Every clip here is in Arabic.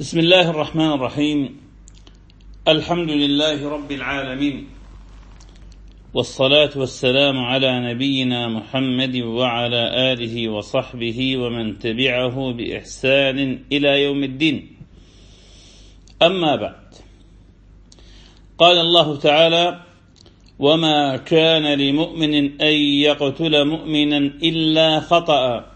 بسم الله الرحمن الرحيم. الحمد لله رب العالمين. والصلاة والسلام على نبينا محمد وعلى آله وصحبه ومن تبعه بإحسان إلى يوم الدين. أما بعد. قال الله تعالى وما كان لمؤمن أن يقتل مؤمنا إلا خطأ.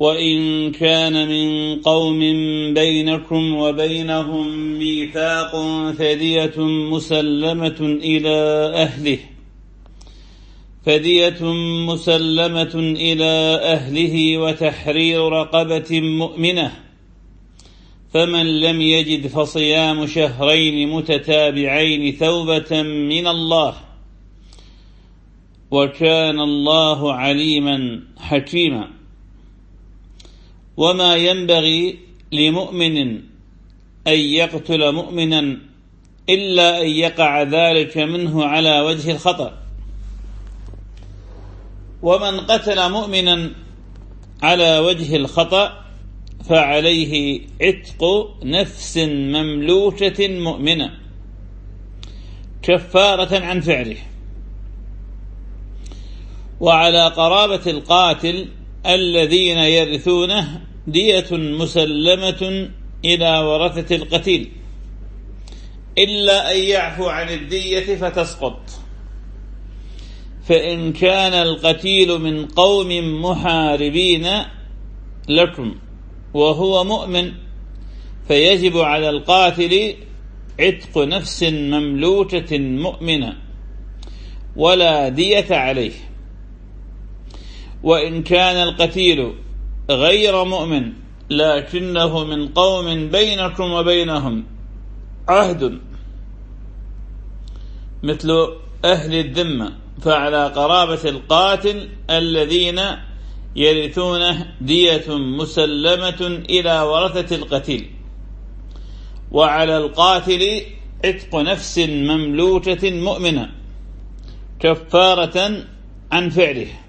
وإن كان من قوم بينكم وبينهم ميثاق فدية مسلمة إلى أهله فدية مسلمة إلى أهله وتحرير رقبة مؤمنة فمن لم يجد فصيام شهرين متتابعين توبة من الله وكان الله عليما حكيما. وما ينبغي لمؤمن أن يقتل مؤمنا إلا أن يقع ذلك منه على وجه الخطأ. ومن قتل مؤمنا على وجه الخطأ فعليه عتق نفس مملوكة مؤمنة كفارة عن فعله. وعلى قرابة القاتل الذين يرثونه دية مسلمة إلى ورثة القتيل. إلا أن يعفو عن الدية فتسقط. فإن كان القتيل من قوم محاربين لكم وهو مؤمن فيجب على القاتل عتق نفس مملوكة مؤمنة ولا دية عليه. وإن كان القتيل غير مؤمن لكنه من قوم بينكم وبينهم عهد. مثل أهل الذمة فعلى قرابة القاتل الذين يرثونه دية مسلمة إلى ورثة القتيل. وعلى القاتل عتق نفس مملوكة مؤمنة كفارة عن فعله.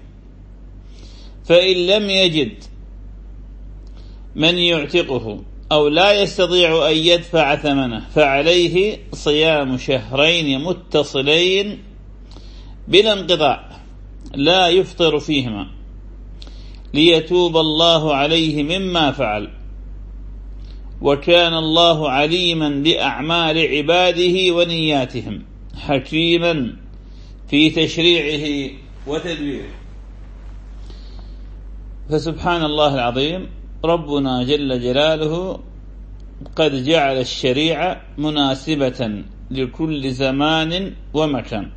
فإن لم يجد من يعتقه أو لا يستطيع أن يدفع ثمنه فعليه صيام شهرين متصلين بلا انقطاع لا يفطر فيهما ليتوب الله عليه مما فعل وكان الله عليما بأعمال عباده ونياتهم حكيما في تشريعه وتدبيره. فسبحان الله العظيم ربنا جل جلاله قد جعل الشريعة مناسبة لكل زمان ومكان.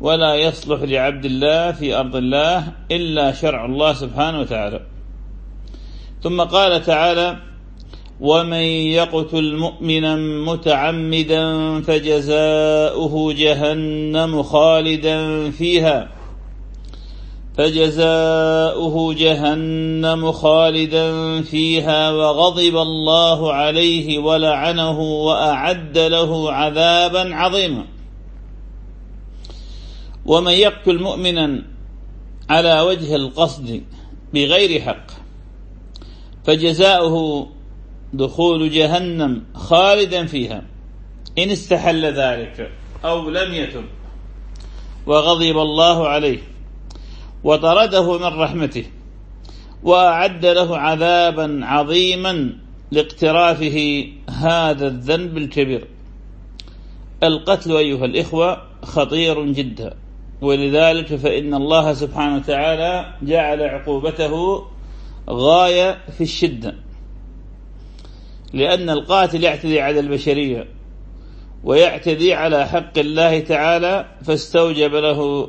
ولا يصلح لعبد الله في أرض الله إلا شرع الله سبحانه وتعالى. ثم قال تعالى ومن يقتل مؤمنا متعمدا فجزاؤه جهنم خالدا فيها. فجزاؤه جهنم خالدا فيها وغضب الله عليه ولعنه وأعد له عذابا عظيما. ومن يقتل مؤمنا على وجه القصد بغير حق فجزاؤه دخول جهنم خالدا فيها. إن استحل ذلك أو لم يتب وغضب الله عليه. وطرده من رحمته وأعد له عذابا عظيما لاقترافه هذا الذنب الكبير. القتل أيها الإخوة خطير جدا ولذلك فإن الله سبحانه وتعالى جعل عقوبته غاية في الشدة لأن القاتل يعتدي على البشرية ويعتدي على حق الله تعالى فاستوجب له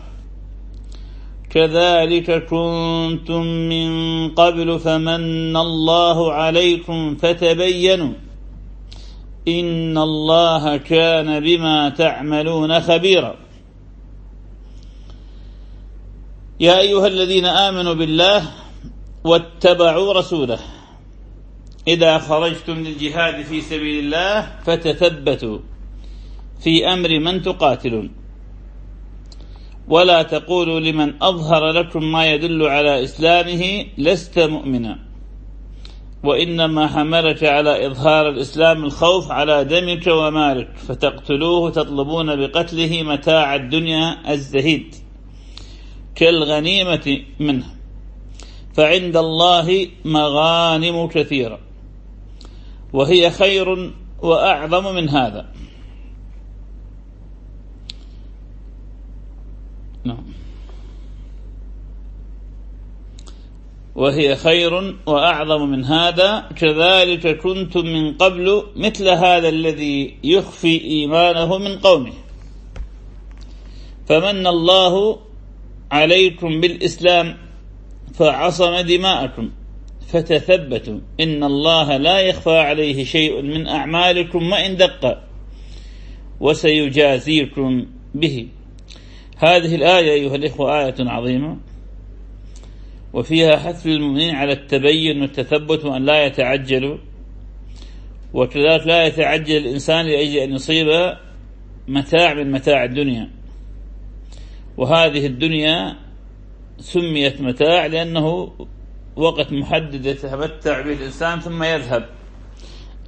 كذلك كنتم من قبل فمن الله عليكم فتبينوا إن الله كان بما تعملون خبيرا. يا أيها الذين آمنوا بالله واتبعوا رسوله. إذا خرجتم للجهاد في سبيل الله فتثبتوا في أمر من تقاتلون. ولا تقولوا لمن أظهر لكم ما يدل على إسلامه لست مؤمنا. وإنما حملك على إظهار الإسلام الخوف على دمك ومالك فتقتلوه تطلبون بقتله متاع الدنيا الزهيد. كالغنيمة منه. فعند الله مغانم كثيرة. وهي خير وأعظم من هذا. نعم. وهي خير وأعظم من هذا. كذلك كنتم من قبل مثل هذا الذي يخفي إيمانه من قومه. فمن الله عليكم بالإسلام فعصم دماءكم فتثبتوا إن الله لا يخفى عليه شيء من أعمالكم وإن دق وسيجازيكم به. هذه الآية أيها الإخوة آية عظيمة. وفيها حث المؤمنين على التبين والتثبت وأن لا يتعجلوا. وكذلك لا يتعجل الإنسان لأجل أن يصيب متاع من متاع الدنيا. وهذه الدنيا سميت متاع لأنه وقت محدد يتمتع به الإنسان ثم يذهب.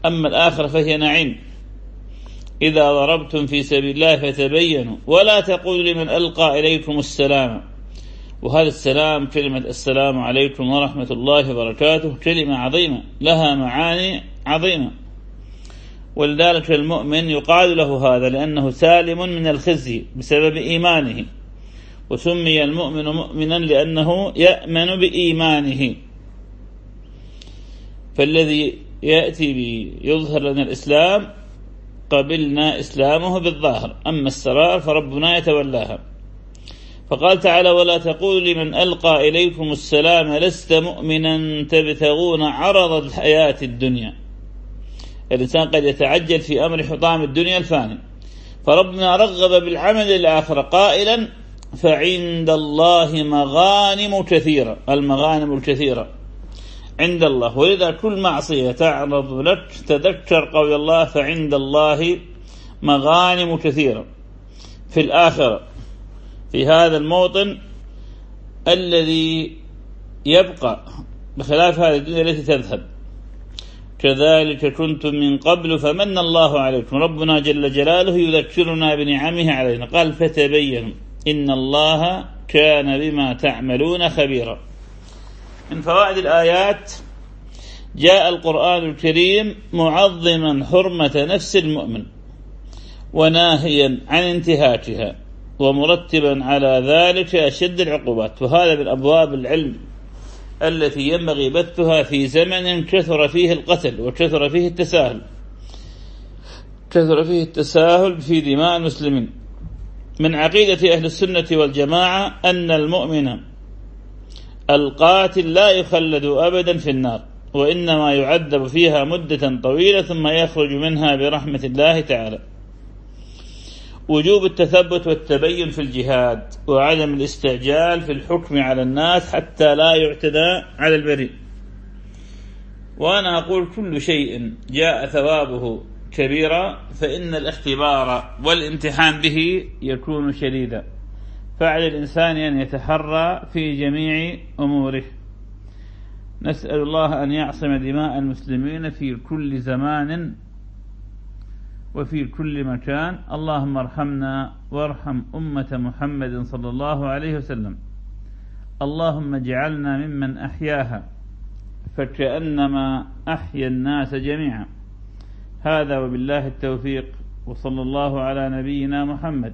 أما الآخرة فهي نعيم. إذا ضربتم في سبيل الله فتبينوا. ولا تقولوا لمن ألقى إليكم السلام. وهذا السلام كلمة السلام عليكم ورحمة الله وبركاته كلمة عظيمة لها معاني عظيمة. ولذلك المؤمن يقال له هذا لأنه سالم من الخزي بسبب إيمانه. وسمي المؤمن مؤمنا لأنه يأمن بإيمانه. فالذي يأتي يظهر لنا الإسلام قبلنا إسلامه بالظاهر أما السرار فربنا يتولاها. فقال تعالى ولا تقول لمن ألقى إليكم السلام لست مؤمنا تبتغون عرض الحياة الدنيا. الإنسان قد يتعجل في أمر حطام الدنيا الفاني. فربنا رغب بالعمل الآخر قائلا فعند الله مغانم كثيرة. المغانم الكثيرة. عند الله. ولذا كل معصية تعرض لك تذكر قول الله فعند الله مغانم كثيرة. في الآخرة في هذا الموطن الذي يبقى بخلاف هذه الدنيا التي تذهب. كذلك كنتم من قبل فمن الله عليكم. ربنا جل جلاله يذكرنا بنعمه علينا. قال فتبينوا إن الله كان بما تعملون خبيرا. من فوائد الآيات جاء القرآن الكريم معظما حرمة نفس المؤمن وناهيا عن انتهاكها ومرتبا على ذلك أشد العقوبات. وهذا من أبواب العلم التي ينبغي بثها في زمن كثر فيه القتل وكثر فيه التساهل. كثر فيه التساهل في دماء المسلمين. من عقيدة أهل السنة والجماعة أن المؤمن القاتل لا يخلد أبدا في النار وإنما يعذب فيها مدة طويلة ثم يخرج منها برحمة الله تعالى. وجوب التثبت والتبين في الجهاد وعدم الاستعجال في الحكم على الناس حتى لا يعتدى على البريء. وأنا أقول كل شيء جاء ثوابه كبيرا فإن الاختبار والامتحان به يكون شديدا. فعلى الإنسان أن يتحرى في جميع أموره. نسأل الله أن يعصم دماء المسلمين في كل زمان وفي كل مكان. اللهم ارحمنا وارحم أمة محمد صلى الله عليه وسلم. اللهم اجعلنا ممن أحياها فكأنما أحيا الناس جميعا. هذا وبالله التوفيق وصلى الله على نبينا محمد.